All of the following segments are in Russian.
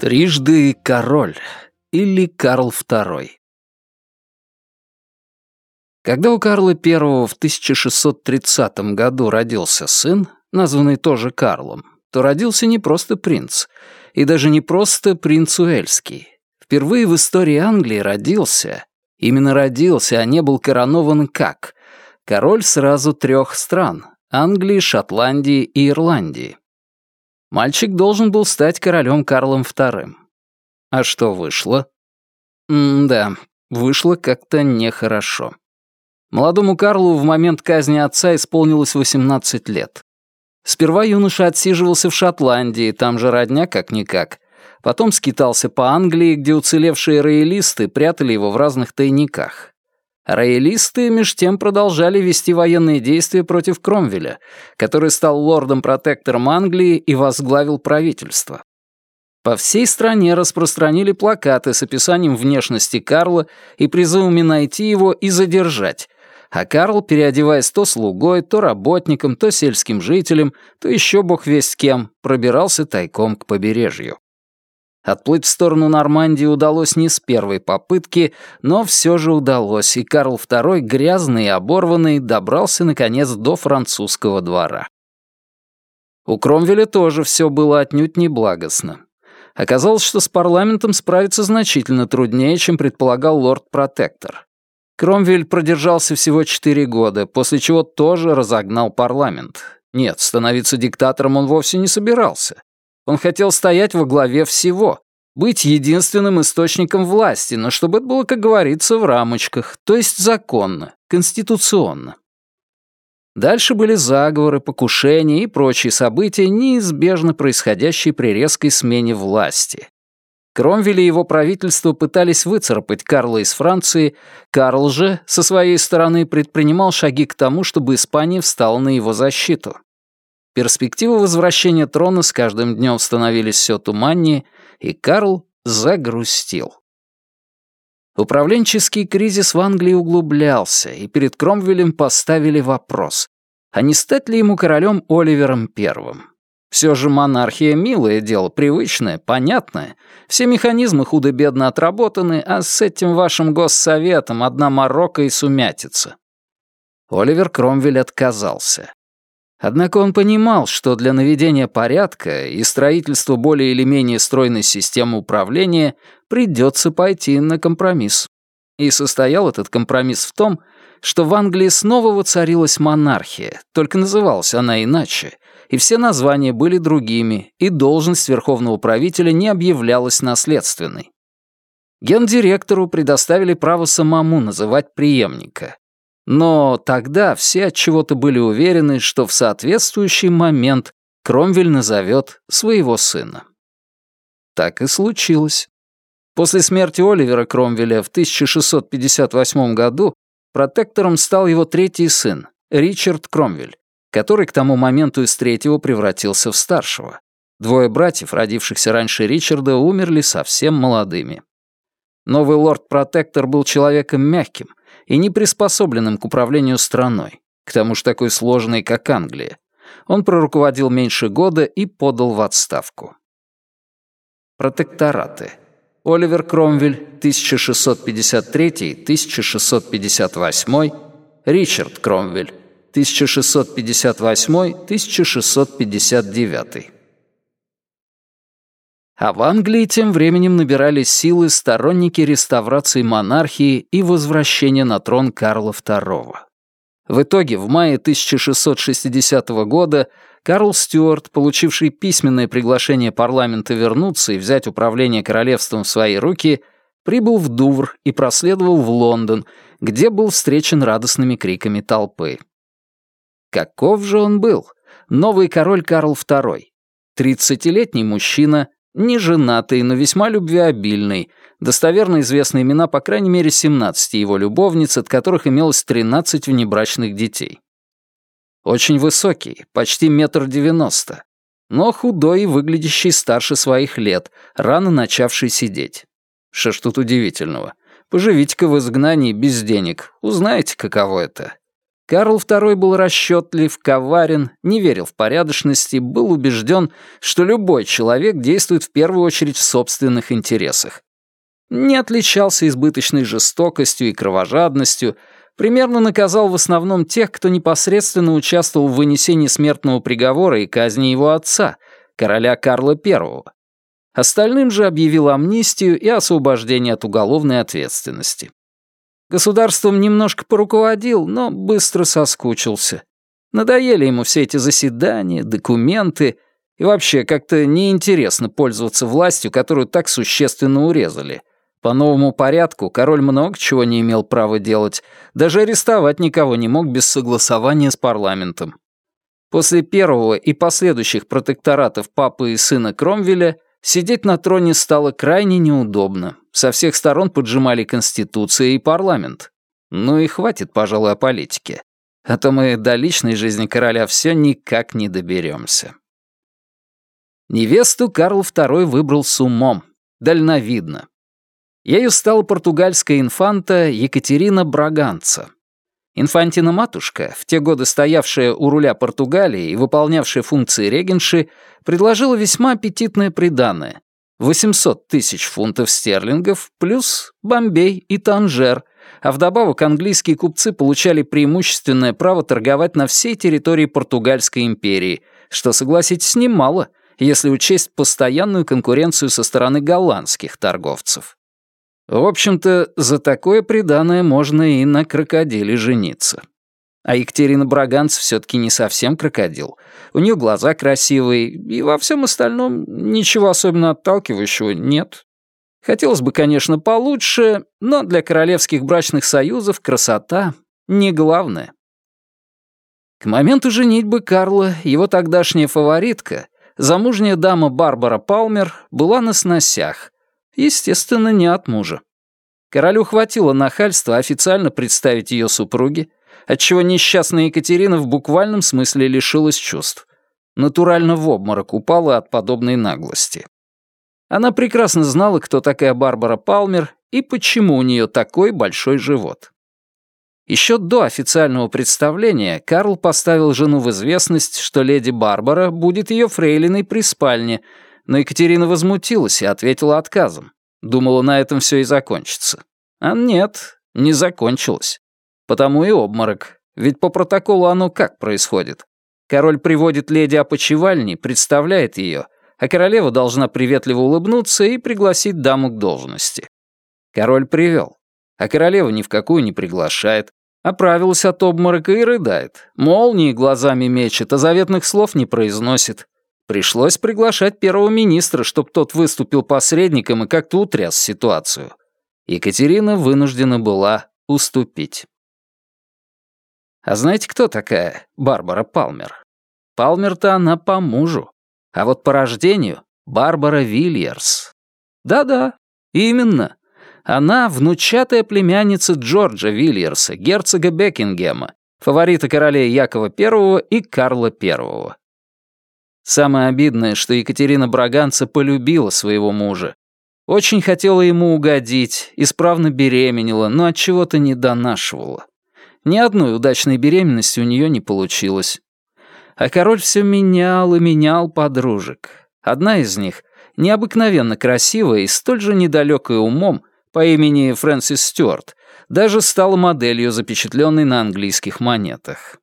Трижды король или Карл II. Когда у Карла I в 1630 году родился сын, названный тоже Карлом, то родился не просто принц, и даже не просто принц Уэльский. Впервые в истории Англии родился, именно родился, а не был коронован как король сразу трех стран — Англии, Шотландии и Ирландии. Мальчик должен был стать королем Карлом II. А что вышло? М да, вышло как-то нехорошо. Молодому Карлу в момент казни отца исполнилось 18 лет. Сперва юноша отсиживался в Шотландии, там же родня как-никак. Потом скитался по Англии, где уцелевшие роялисты прятали его в разных тайниках. Роялисты меж тем продолжали вести военные действия против Кромвеля, который стал лордом-протектором Англии и возглавил правительство. По всей стране распространили плакаты с описанием внешности Карла и призывами найти его и задержать, а Карл, переодеваясь то слугой, то работником, то сельским жителем, то еще бог весть кем, пробирался тайком к побережью. Отплыть в сторону Нормандии удалось не с первой попытки, но все же удалось, и Карл II, грязный и оборванный, добрался, наконец, до французского двора. У Кромвеля тоже все было отнюдь не благостно. Оказалось, что с парламентом справиться значительно труднее, чем предполагал лорд-протектор. Кромвель продержался всего четыре года, после чего тоже разогнал парламент. Нет, становиться диктатором он вовсе не собирался. Он хотел стоять во главе всего, быть единственным источником власти, но чтобы это было, как говорится, в рамочках, то есть законно, конституционно. Дальше были заговоры, покушения и прочие события, неизбежно происходящие при резкой смене власти. Кромвель и его правительство пытались выцарапать Карла из Франции, Карл же, со своей стороны, предпринимал шаги к тому, чтобы Испания встала на его защиту. Перспективы возвращения трона с каждым днем становились все туманнее, и Карл загрустил. Управленческий кризис в Англии углублялся, и перед Кромвелем поставили вопрос, а не стать ли ему королем Оливером Первым? Все же монархия — милое дело, привычное, понятное. Все механизмы худо-бедно отработаны, а с этим вашим госсоветом одна морока и сумятица. Оливер Кромвель отказался. Однако он понимал, что для наведения порядка и строительства более или менее стройной системы управления придется пойти на компромисс. И состоял этот компромисс в том, что в Англии снова воцарилась монархия, только называлась она иначе, и все названия были другими, и должность верховного правителя не объявлялась наследственной. Гендиректору предоставили право самому называть преемника. Но тогда все от чего-то были уверены, что в соответствующий момент Кромвель назовет своего сына. Так и случилось. После смерти Оливера Кромвеля в 1658 году протектором стал его третий сын, Ричард Кромвель, который к тому моменту из третьего превратился в старшего. Двое братьев, родившихся раньше Ричарда, умерли совсем молодыми. Новый лорд-протектор был человеком мягким и не приспособленным к управлению страной, к тому же такой сложной, как Англия. Он проруководил меньше года и подал в отставку. Протектораты. Оливер Кромвель, 1653-1658, Ричард Кромвель, 1658-1659. А в Англии тем временем набирались силы сторонники реставрации монархии и возвращения на трон Карла II. В итоге, в мае 1660 года Карл Стюарт, получивший письменное приглашение парламента вернуться и взять управление королевством в свои руки, прибыл в Дувр и проследовал в Лондон, где был встречен радостными криками толпы. Каков же он был? Новый король Карл II. Тридцатилетний мужчина, не женатый, но весьма любвеобильный, достоверно известны имена по крайней мере 17 его любовниц, от которых имелось 13 внебрачных детей. Очень высокий, почти метр девяносто, но худой и выглядящий старше своих лет, рано начавший сидеть. Что ж тут удивительного? Поживите-ка в изгнании без денег, узнаете, каково это. Карл II был расчетлив, коварен, не верил в порядочность и был убежден, что любой человек действует в первую очередь в собственных интересах. Не отличался избыточной жестокостью и кровожадностью, примерно наказал в основном тех, кто непосредственно участвовал в вынесении смертного приговора и казни его отца, короля Карла I. Остальным же объявил амнистию и освобождение от уголовной ответственности. Государством немножко поруководил, но быстро соскучился. Надоели ему все эти заседания, документы, и вообще как-то неинтересно пользоваться властью, которую так существенно урезали. По новому порядку король много чего не имел права делать, даже арестовать никого не мог без согласования с парламентом. После первого и последующих протекторатов папы и сына Кромвеля Сидеть на троне стало крайне неудобно. Со всех сторон поджимали Конституция и парламент. Ну и хватит, пожалуй, о политике. А то мы до личной жизни короля все никак не доберемся. Невесту Карл II выбрал с умом, дальновидно. Ею стала португальская инфанта Екатерина Браганца. Инфантина-матушка, в те годы стоявшая у руля Португалии и выполнявшая функции регенши, предложила весьма аппетитное приданое — 800 тысяч фунтов стерлингов плюс Бомбей и Танжер, а вдобавок английские купцы получали преимущественное право торговать на всей территории Португальской империи, что, согласитесь, немало, если учесть постоянную конкуренцию со стороны голландских торговцев. В общем-то, за такое преданное можно и на крокодиле жениться. А Екатерина Браганц все-таки не совсем крокодил. У нее глаза красивые, и во всем остальном ничего особенно отталкивающего нет. Хотелось бы, конечно, получше, но для королевских брачных союзов красота не главное. К моменту женитьбы Карла его тогдашняя фаворитка, замужняя дама Барбара Палмер, была на сносях, Естественно, не от мужа. Королю хватило нахальства официально представить ее супруге, отчего несчастная Екатерина в буквальном смысле лишилась чувств. Натурально в обморок упала от подобной наглости. Она прекрасно знала, кто такая Барбара Палмер и почему у нее такой большой живот. Еще до официального представления Карл поставил жену в известность, что леди Барбара будет ее фрейлиной при спальне, но Екатерина возмутилась и ответила отказом. Думала, на этом все и закончится. А нет, не закончилось. Потому и обморок. Ведь по протоколу оно как происходит? Король приводит леди опочивальни, представляет ее, а королева должна приветливо улыбнуться и пригласить даму к должности. Король привел, а королева ни в какую не приглашает, оправилась от обморока и рыдает, молнии глазами мечет, а заветных слов не произносит. Пришлось приглашать первого министра, чтобы тот выступил посредником и как-то утряс ситуацию. Екатерина вынуждена была уступить. А знаете, кто такая Барбара Палмер? Палмер-то она по мужу, а вот по рождению Барбара Вильерс. Да-да, именно. Она внучатая племянница Джорджа Вильерса, герцога Бекингема, фаворита королей Якова I и Карла I. Самое обидное, что Екатерина Браганца полюбила своего мужа. Очень хотела ему угодить, исправно беременела, но от чего-то не донашивала. Ни одной удачной беременности у нее не получилось. А король все менял и менял подружек. Одна из них, необыкновенно красивая и столь же недалекая умом, по имени Фрэнсис Стюарт, даже стала моделью, запечатленной на английских монетах.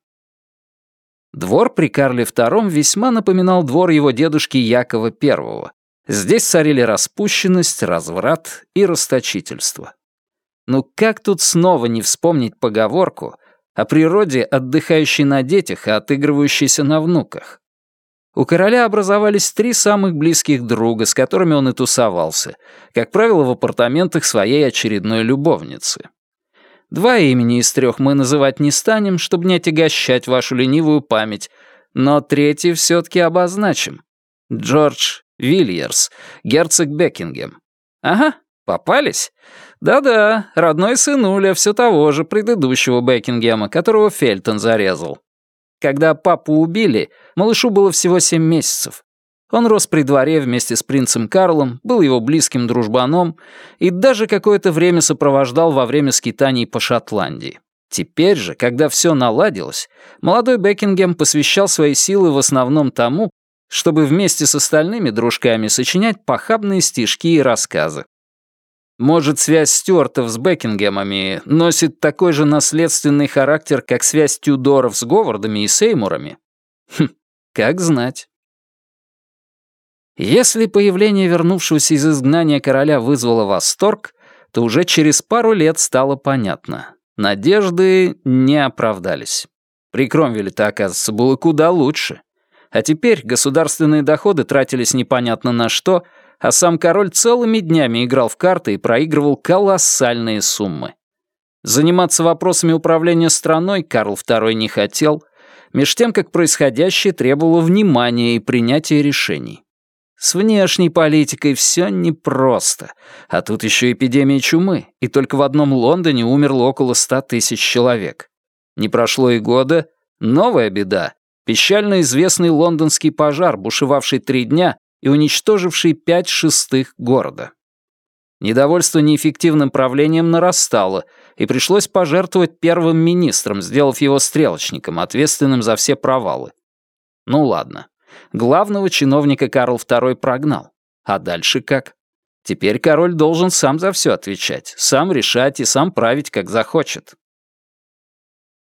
Двор при Карле II весьма напоминал двор его дедушки Якова I. Здесь царили распущенность, разврат и расточительство. Ну как тут снова не вспомнить поговорку о природе, отдыхающей на детях и отыгрывающейся на внуках? У короля образовались три самых близких друга, с которыми он и тусовался, как правило, в апартаментах своей очередной любовницы. Два имени из трех мы называть не станем, чтобы не отягощать вашу ленивую память, но третий все-таки обозначим. Джордж Вильерс, герцог Бекингем. Ага, попались? Да-да, родной сынуля все того же предыдущего Бекингема, которого Фельтон зарезал. Когда папу убили, малышу было всего семь месяцев. Он рос при дворе вместе с принцем Карлом, был его близким дружбаном и даже какое-то время сопровождал во время скитаний по Шотландии. Теперь же, когда все наладилось, молодой Бекингем посвящал свои силы в основном тому, чтобы вместе с остальными дружками сочинять похабные стишки и рассказы. Может, связь Стюартов с Бекингемами носит такой же наследственный характер, как связь Тюдоров с Говардами и Сеймурами? Хм, как знать. Если появление вернувшегося из изгнания короля вызвало восторг, то уже через пару лет стало понятно. Надежды не оправдались. При Кромвеле-то, оказывается, было куда лучше. А теперь государственные доходы тратились непонятно на что, а сам король целыми днями играл в карты и проигрывал колоссальные суммы. Заниматься вопросами управления страной Карл II не хотел, меж тем, как происходящее требовало внимания и принятия решений. С внешней политикой все непросто. А тут еще эпидемия чумы, и только в одном Лондоне умерло около ста тысяч человек. Не прошло и года, новая беда. Печально известный лондонский пожар, бушевавший три дня и уничтоживший пять шестых города. Недовольство неэффективным правлением нарастало, и пришлось пожертвовать первым министром, сделав его стрелочником, ответственным за все провалы. Ну ладно, Главного чиновника Карл II прогнал. А дальше как? Теперь король должен сам за все отвечать, сам решать и сам править, как захочет.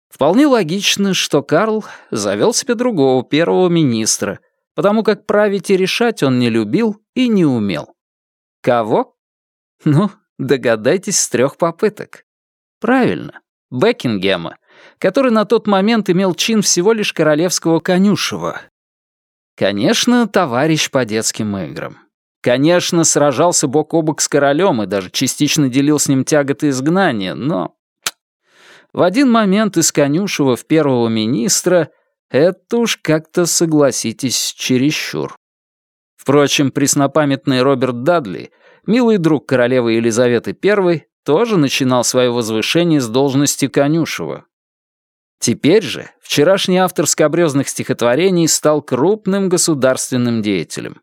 Вполне логично, что Карл завел себе другого первого министра, потому как править и решать он не любил и не умел. Кого? Ну, догадайтесь с трех попыток. Правильно, Бекингема, который на тот момент имел чин всего лишь королевского конюшева Конечно, товарищ по детским играм. Конечно, сражался бок о бок с королем и даже частично делил с ним тяготы изгнания, но... В один момент из конюшева в первого министра это уж как-то, согласитесь, чересчур. Впрочем, преснопамятный Роберт Дадли, милый друг королевы Елизаветы I, тоже начинал свое возвышение с должности конюшева. Теперь же вчерашний автор скобрёзных стихотворений стал крупным государственным деятелем.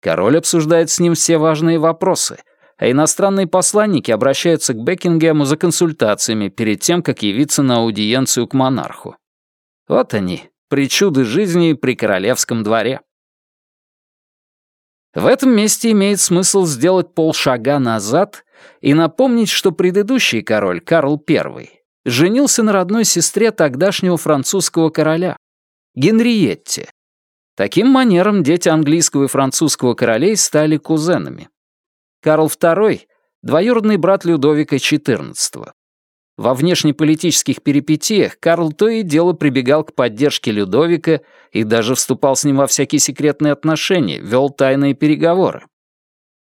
Король обсуждает с ним все важные вопросы, а иностранные посланники обращаются к Бекингему за консультациями перед тем, как явиться на аудиенцию к монарху. Вот они, причуды жизни при королевском дворе. В этом месте имеет смысл сделать полшага назад и напомнить, что предыдущий король, Карл I, женился на родной сестре тогдашнего французского короля, Генриетте. Таким манером дети английского и французского королей стали кузенами. Карл II — двоюродный брат Людовика XIV. Во внешнеполитических перипетиях Карл то и дело прибегал к поддержке Людовика и даже вступал с ним во всякие секретные отношения, вел тайные переговоры.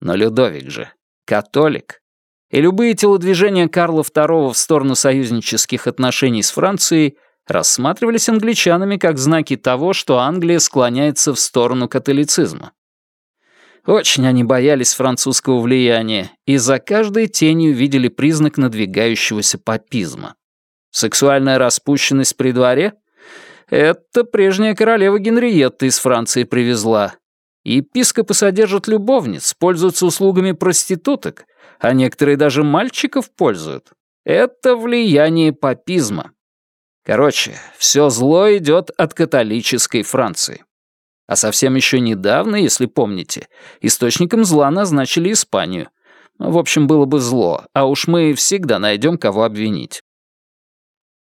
Но Людовик же католик и любые телодвижения Карла II в сторону союзнических отношений с Францией рассматривались англичанами как знаки того, что Англия склоняется в сторону католицизма. Очень они боялись французского влияния и за каждой тенью видели признак надвигающегося папизма. Сексуальная распущенность при дворе — это прежняя королева Генриетта из Франции привезла. Епископы содержат любовниц, пользуются услугами проституток а некоторые даже мальчиков пользуют. Это влияние папизма. Короче, все зло идет от католической Франции. А совсем еще недавно, если помните, источником зла назначили Испанию. В общем, было бы зло, а уж мы всегда найдем, кого обвинить.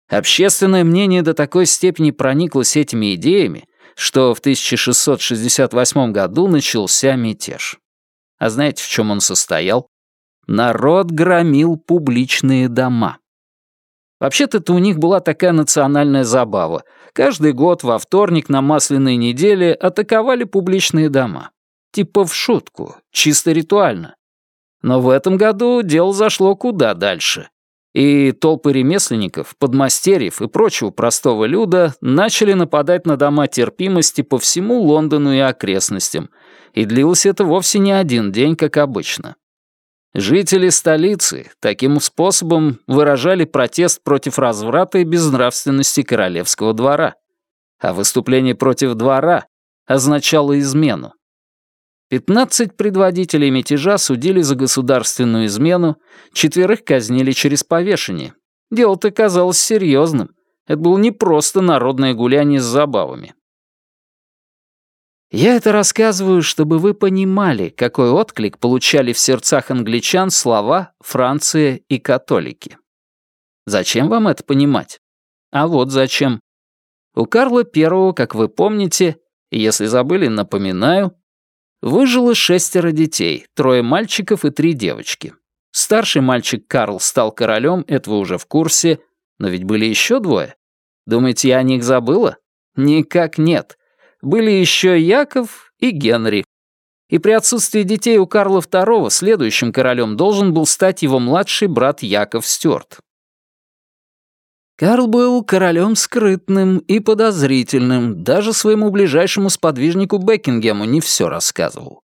Общественное мнение до такой степени прониклось этими идеями, что в 1668 году начался мятеж. А знаете, в чем он состоял? Народ громил публичные дома. Вообще-то это у них была такая национальная забава. Каждый год во вторник на масляной неделе атаковали публичные дома. Типа в шутку, чисто ритуально. Но в этом году дело зашло куда дальше. И толпы ремесленников, подмастерьев и прочего простого люда начали нападать на дома терпимости по всему Лондону и окрестностям. И длилось это вовсе не один день, как обычно. Жители столицы таким способом выражали протест против разврата и безнравственности королевского двора. А выступление против двора означало измену. 15 предводителей мятежа судили за государственную измену, четверых казнили через повешение. Дело-то казалось серьезным. Это было не просто народное гуляние с забавами. Я это рассказываю, чтобы вы понимали, какой отклик получали в сердцах англичан слова «Франция» и «католики». Зачем вам это понимать? А вот зачем. У Карла I, как вы помните, если забыли, напоминаю, выжило шестеро детей, трое мальчиков и три девочки. Старший мальчик Карл стал королем, это вы уже в курсе, но ведь были еще двое. Думаете, я о них забыла? Никак нет были еще Яков и Генри. И при отсутствии детей у Карла II следующим королем должен был стать его младший брат Яков Стюарт. Карл был королем скрытным и подозрительным, даже своему ближайшему сподвижнику Бекингему не все рассказывал.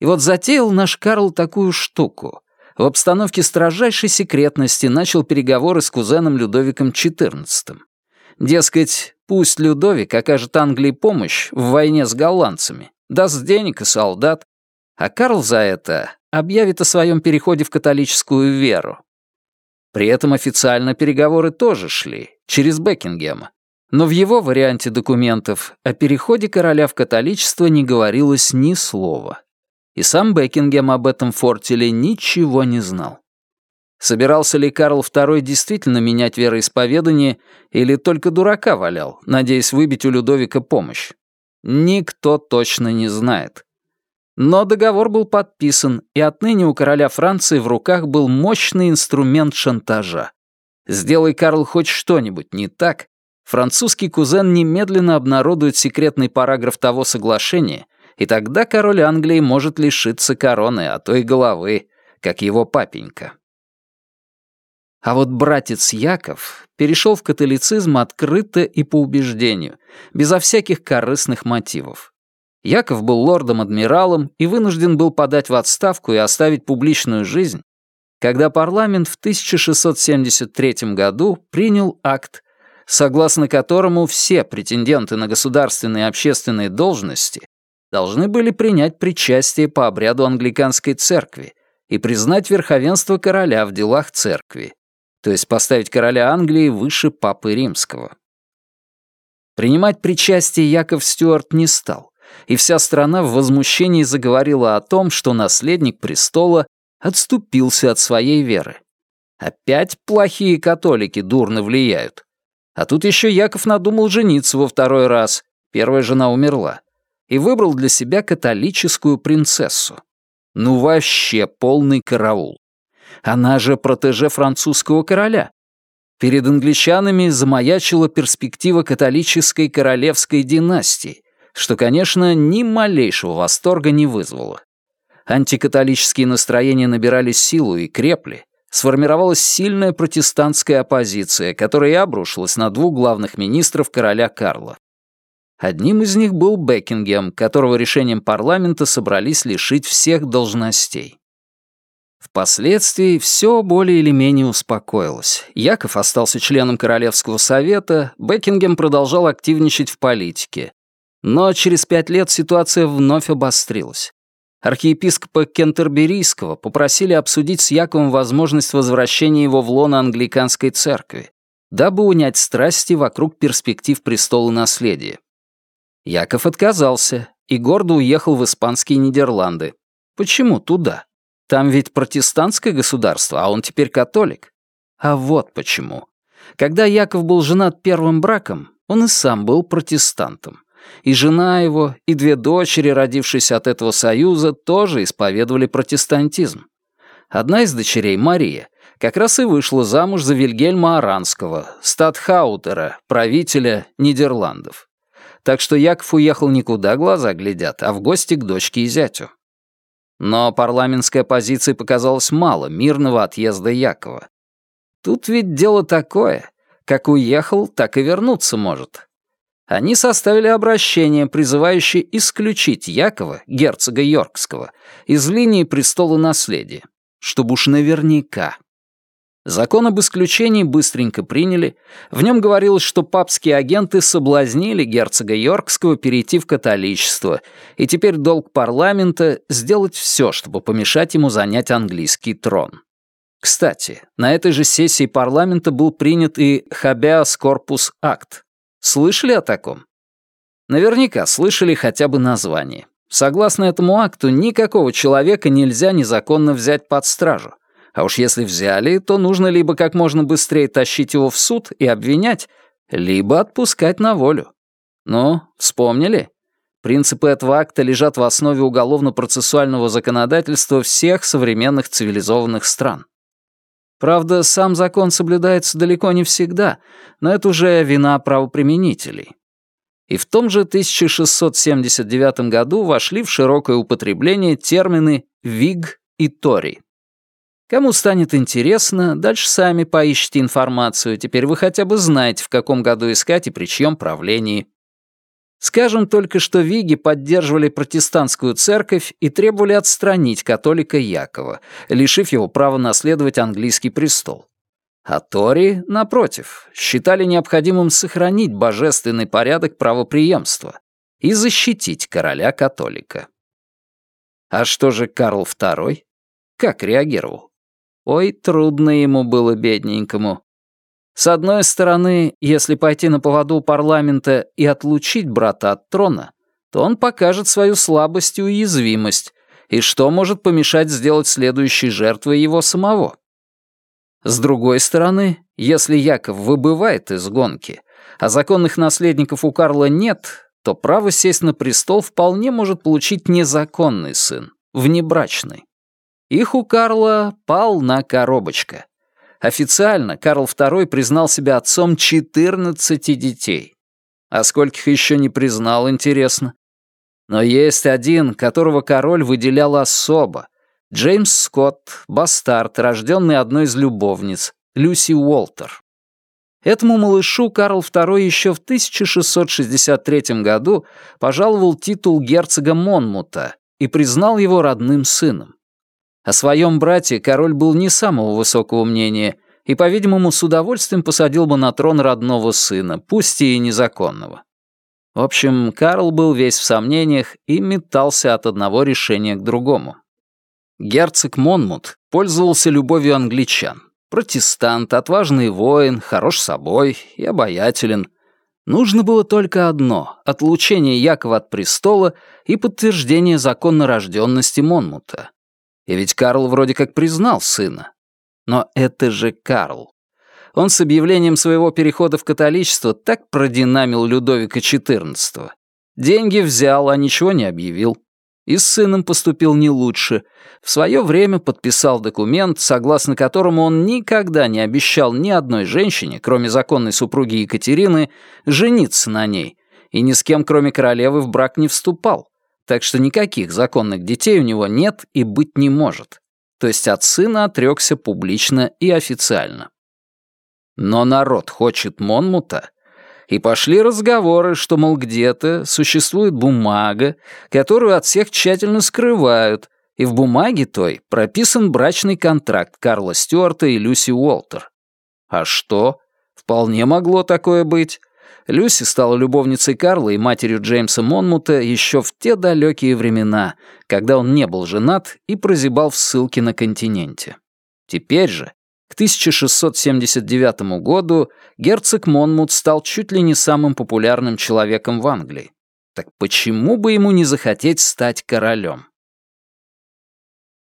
И вот затеял наш Карл такую штуку. В обстановке строжайшей секретности начал переговоры с кузеном Людовиком XIV. Дескать, пусть Людовик окажет Англии помощь в войне с голландцами, даст денег и солдат, а Карл за это объявит о своем переходе в католическую веру. При этом официально переговоры тоже шли, через Бекингема. Но в его варианте документов о переходе короля в католичество не говорилось ни слова. И сам Бекингем об этом фортеле ничего не знал. Собирался ли Карл II действительно менять вероисповедание или только дурака валял, надеясь выбить у Людовика помощь? Никто точно не знает. Но договор был подписан, и отныне у короля Франции в руках был мощный инструмент шантажа. Сделай Карл хоть что-нибудь не так, французский кузен немедленно обнародует секретный параграф того соглашения, и тогда король Англии может лишиться короны, а то и головы, как его папенька. А вот братец Яков перешел в католицизм открыто и по убеждению, безо всяких корыстных мотивов. Яков был лордом-адмиралом и вынужден был подать в отставку и оставить публичную жизнь, когда парламент в 1673 году принял акт, согласно которому все претенденты на государственные и общественные должности должны были принять причастие по обряду англиканской церкви и признать верховенство короля в делах церкви, то есть поставить короля Англии выше Папы Римского. Принимать причастие Яков Стюарт не стал, и вся страна в возмущении заговорила о том, что наследник престола отступился от своей веры. Опять плохие католики дурно влияют. А тут еще Яков надумал жениться во второй раз, первая жена умерла, и выбрал для себя католическую принцессу. Ну вообще полный караул. Она же протеже французского короля. Перед англичанами замаячила перспектива католической королевской династии, что, конечно, ни малейшего восторга не вызвало. Антикатолические настроения набирали силу и крепли, сформировалась сильная протестантская оппозиция, которая и обрушилась на двух главных министров короля Карла. Одним из них был Бекингем, которого решением парламента собрались лишить всех должностей. Впоследствии все более или менее успокоилось. Яков остался членом Королевского совета, Бекингем продолжал активничать в политике. Но через пять лет ситуация вновь обострилась. Архиепископа Кентерберийского попросили обсудить с Яковом возможность возвращения его в лоно англиканской церкви, дабы унять страсти вокруг перспектив престола наследия. Яков отказался и гордо уехал в испанские Нидерланды. Почему туда? Там ведь протестантское государство, а он теперь католик. А вот почему. Когда Яков был женат первым браком, он и сам был протестантом. И жена его, и две дочери, родившиеся от этого союза, тоже исповедовали протестантизм. Одна из дочерей, Мария, как раз и вышла замуж за Вильгельма Аранского, статхаутера, правителя Нидерландов. Так что Яков уехал никуда глаза глядят, а в гости к дочке и зятю. Но парламентской оппозиции показалось мало мирного отъезда Якова. Тут ведь дело такое. Как уехал, так и вернуться может. Они составили обращение, призывающее исключить Якова, герцога Йоркского, из линии престола наследия, чтобы уж наверняка. Закон об исключении быстренько приняли. В нем говорилось, что папские агенты соблазнили герцога Йоркского перейти в католичество, и теперь долг парламента — сделать все, чтобы помешать ему занять английский трон. Кстати, на этой же сессии парламента был принят и Habeas Corpus Act. Слышали о таком? Наверняка слышали хотя бы название. Согласно этому акту, никакого человека нельзя незаконно взять под стражу. А уж если взяли, то нужно либо как можно быстрее тащить его в суд и обвинять, либо отпускать на волю. Ну, вспомнили? Принципы этого акта лежат в основе уголовно-процессуального законодательства всех современных цивилизованных стран. Правда, сам закон соблюдается далеко не всегда, но это уже вина правоприменителей. И в том же 1679 году вошли в широкое употребление термины «виг» и «тори». Кому станет интересно, дальше сами поищите информацию, теперь вы хотя бы знаете, в каком году искать и при чьем правлении. Скажем только, что Виги поддерживали протестантскую церковь и требовали отстранить католика Якова, лишив его права наследовать английский престол. А Тори, напротив, считали необходимым сохранить божественный порядок правоприемства и защитить короля-католика. А что же Карл II? Как реагировал? Ой, трудно ему было бедненькому. С одной стороны, если пойти на поводу парламента и отлучить брата от трона, то он покажет свою слабость и уязвимость, и что может помешать сделать следующей жертвой его самого. С другой стороны, если Яков выбывает из гонки, а законных наследников у Карла нет, то право сесть на престол вполне может получить незаконный сын, внебрачный. Их у Карла пал на коробочка. Официально Карл II признал себя отцом 14 детей. А скольких еще не признал, интересно. Но есть один, которого король выделял особо. Джеймс Скотт, бастард, рожденный одной из любовниц, Люси Уолтер. Этому малышу Карл II еще в 1663 году пожаловал титул герцога Монмута и признал его родным сыном. О своем брате король был не самого высокого мнения и, по-видимому, с удовольствием посадил бы на трон родного сына, пусть и незаконного. В общем, Карл был весь в сомнениях и метался от одного решения к другому. Герцог Монмут пользовался любовью англичан. Протестант, отважный воин, хорош собой и обаятелен. Нужно было только одно — отлучение Якова от престола и подтверждение законнорожденности Монмута. И ведь Карл вроде как признал сына. Но это же Карл. Он с объявлением своего перехода в католичество так продинамил Людовика XIV. Деньги взял, а ничего не объявил. И с сыном поступил не лучше. В свое время подписал документ, согласно которому он никогда не обещал ни одной женщине, кроме законной супруги Екатерины, жениться на ней, и ни с кем, кроме королевы, в брак не вступал так что никаких законных детей у него нет и быть не может. То есть от сына отрекся публично и официально. Но народ хочет Монмута, и пошли разговоры, что, мол, где-то существует бумага, которую от всех тщательно скрывают, и в бумаге той прописан брачный контракт Карла Стюарта и Люси Уолтер. А что? Вполне могло такое быть. Люси стала любовницей Карла и матерью Джеймса Монмута еще в те далекие времена, когда он не был женат и прозябал в ссылке на континенте. Теперь же, к 1679 году, герцог Монмут стал чуть ли не самым популярным человеком в Англии. Так почему бы ему не захотеть стать королем?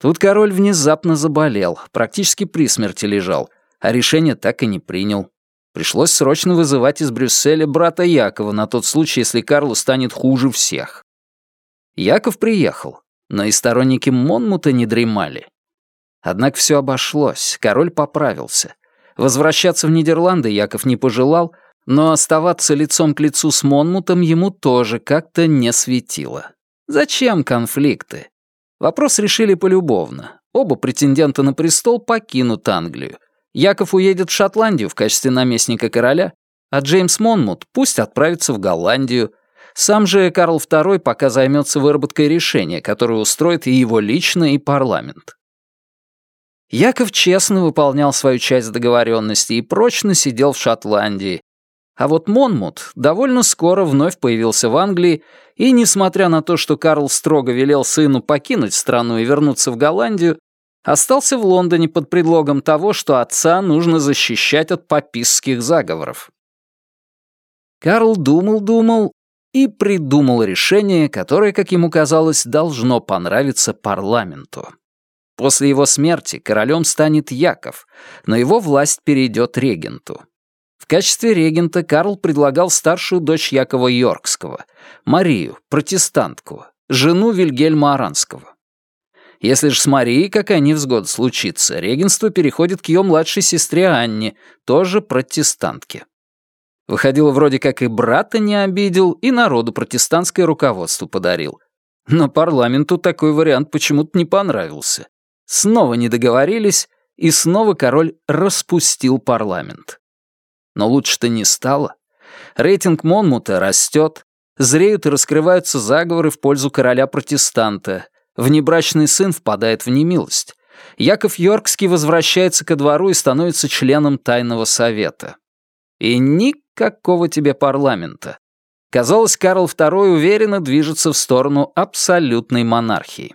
Тут король внезапно заболел, практически при смерти лежал, а решение так и не принял. Пришлось срочно вызывать из Брюсселя брата Якова на тот случай, если Карлу станет хуже всех. Яков приехал, но и сторонники Монмута не дремали. Однако все обошлось, король поправился. Возвращаться в Нидерланды Яков не пожелал, но оставаться лицом к лицу с Монмутом ему тоже как-то не светило. Зачем конфликты? Вопрос решили полюбовно. Оба претендента на престол покинут Англию, Яков уедет в Шотландию в качестве наместника короля, а Джеймс Монмут пусть отправится в Голландию. Сам же Карл II пока займется выработкой решения, которое устроит и его лично, и парламент. Яков честно выполнял свою часть договоренности и прочно сидел в Шотландии. А вот Монмут довольно скоро вновь появился в Англии, и, несмотря на то, что Карл строго велел сыну покинуть страну и вернуться в Голландию, Остался в Лондоне под предлогом того, что отца нужно защищать от папистских заговоров. Карл думал-думал и придумал решение, которое, как ему казалось, должно понравиться парламенту. После его смерти королем станет Яков, но его власть перейдет регенту. В качестве регента Карл предлагал старшую дочь Якова Йоркского, Марию, протестантку, жену Вильгельма Аранского. Если же с Марией какая невзгода случится, регенство переходит к ее младшей сестре Анне, тоже протестантке. Выходило вроде как и брата не обидел, и народу протестантское руководство подарил. Но парламенту такой вариант почему-то не понравился. Снова не договорились, и снова король распустил парламент. Но лучше-то не стало. Рейтинг Монмута растет, зреют и раскрываются заговоры в пользу короля-протестанта, внебрачный сын впадает в немилость. Яков Йоркский возвращается ко двору и становится членом тайного совета. И никакого тебе парламента. Казалось, Карл II уверенно движется в сторону абсолютной монархии.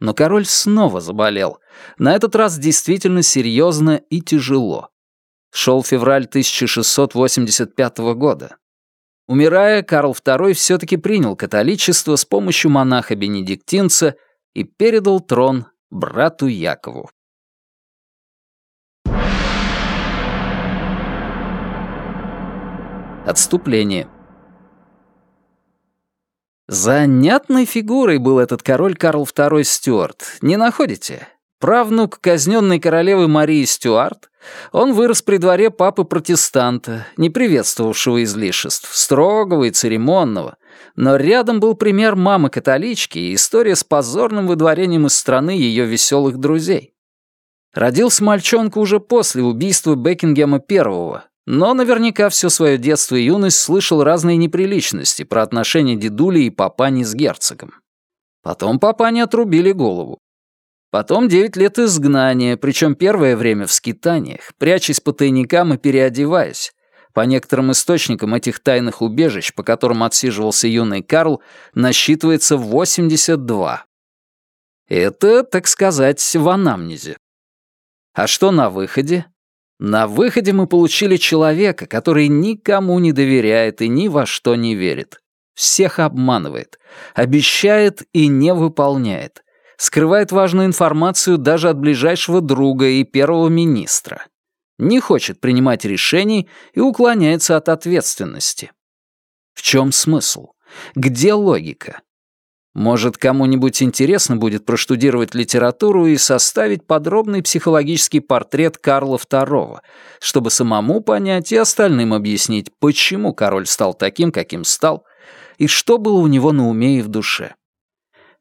Но король снова заболел. На этот раз действительно серьезно и тяжело. Шел февраль 1685 года. Умирая, Карл II все-таки принял католичество с помощью монаха-бенедиктинца и передал трон брату Якову. Отступление. Занятной фигурой был этот король Карл II Стюарт, не находите? Правнук казненной королевы Марии Стюарт, он вырос при дворе папы-протестанта, не приветствовавшего излишеств, строгого и церемонного, но рядом был пример мамы-католички и история с позорным выдворением из страны ее веселых друзей. Родился мальчонка уже после убийства Бекингема I, но наверняка все свое детство и юность слышал разные неприличности про отношения дедули и папани с герцогом. Потом папане отрубили голову. Потом девять лет изгнания, причем первое время в скитаниях, прячась по тайникам и переодеваясь. По некоторым источникам этих тайных убежищ, по которым отсиживался юный Карл, насчитывается 82. Это, так сказать, в анамнезе. А что на выходе? На выходе мы получили человека, который никому не доверяет и ни во что не верит. Всех обманывает, обещает и не выполняет. Скрывает важную информацию даже от ближайшего друга и первого министра. Не хочет принимать решений и уклоняется от ответственности. В чем смысл? Где логика? Может, кому-нибудь интересно будет проштудировать литературу и составить подробный психологический портрет Карла II, чтобы самому понять и остальным объяснить, почему король стал таким, каким стал, и что было у него на уме и в душе.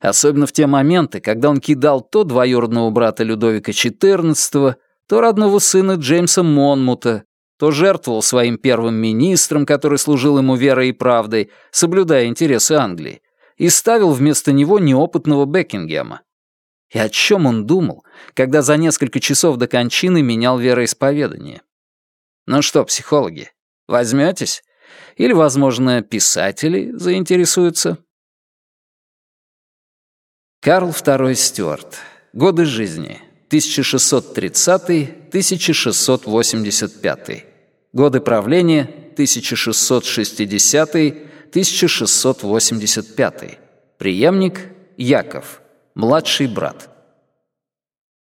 Особенно в те моменты, когда он кидал то двоюродного брата Людовика XIV, то родного сына Джеймса Монмута, то жертвовал своим первым министром, который служил ему верой и правдой, соблюдая интересы Англии, и ставил вместо него неопытного Бекингема. И о чем он думал, когда за несколько часов до кончины менял вероисповедание? Ну что, психологи, возьметесь? Или, возможно, писатели заинтересуются? Карл II Стюарт. Годы жизни. 1630-1685. Годы правления. 1660 1685. Преемник Яков, младший брат.